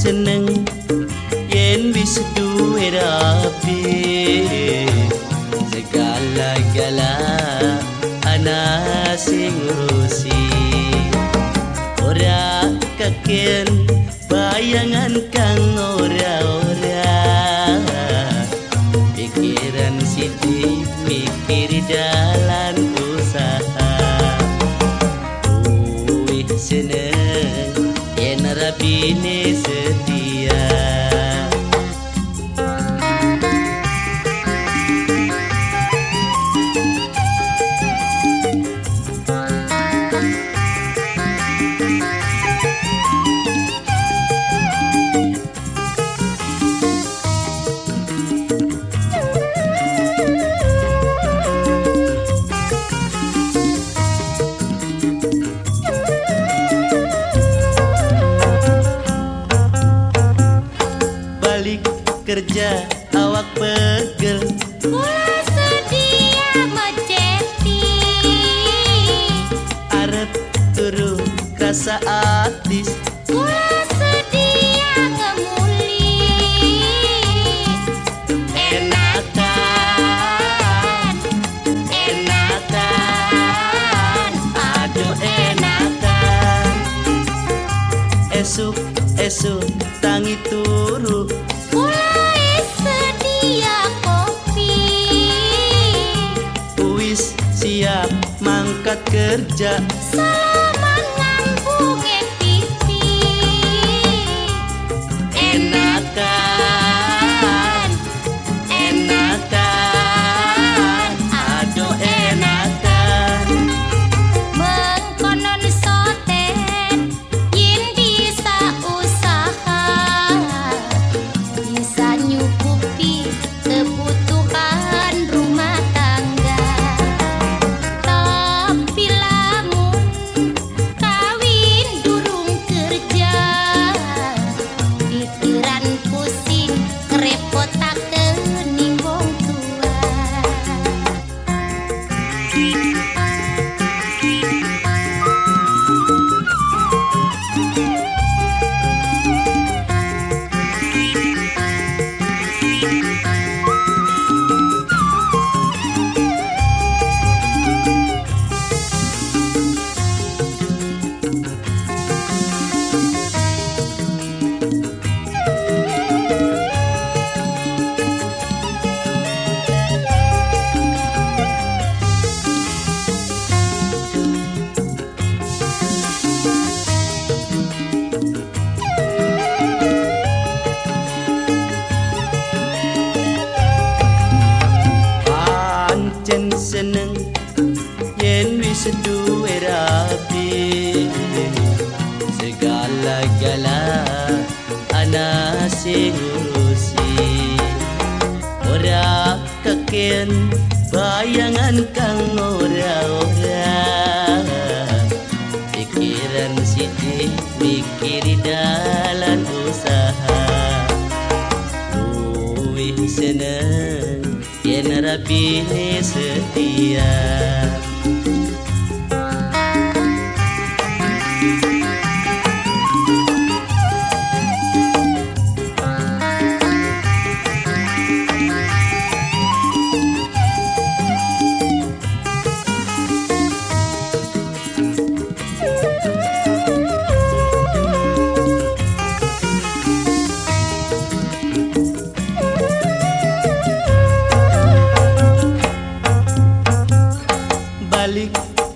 seneng yen wis duwe rapi. Segala-gala ana sing ngurusi. Ora kaken bayangan kang kerja awak pegel. Kula sedia meceti arep turu rasa atis Kula sedia ngemuli. Enakan enakan aduh enakan. Esuk esuk kerja. Salaman pancen seneng yen wis duwe rapi. Segala-gala ana sing ora keken bayangan kang ora-ora. Pikiran siti mikir dalan usaha. Luwih seneng Yenara bine să fie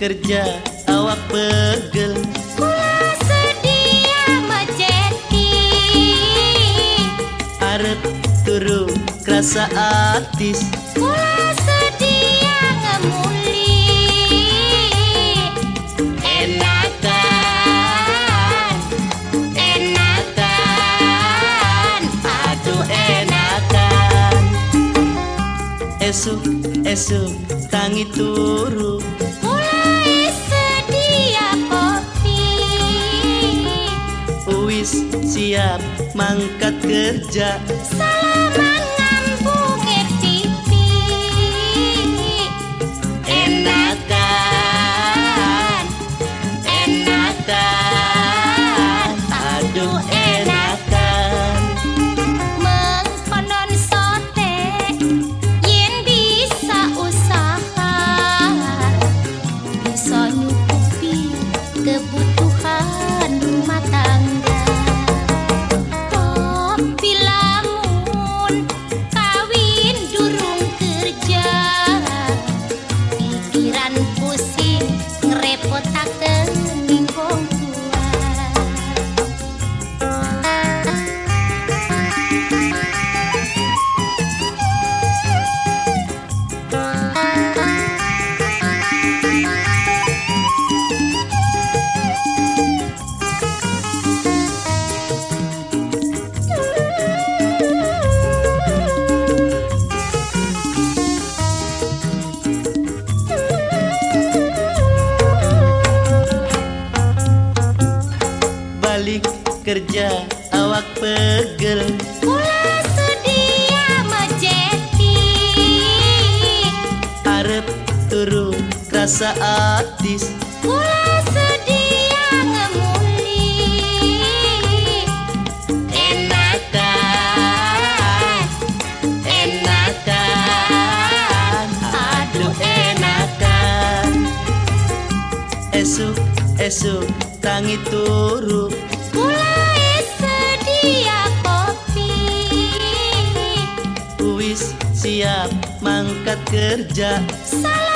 kerja awak pegel. Kula sedia meceti arep turu krasa atis Kula sedia ngemuli. Enakan enakan aduh enakan. Esuk esuk tangi turu siap mangkat kerja awak pegel. Kula sedia mejeti arep turu rasa atis Kula sedia ngemuli. Enakan enakan. Aduh enakan. Esuk esuk tangi turu siap mangkat kerja. Salam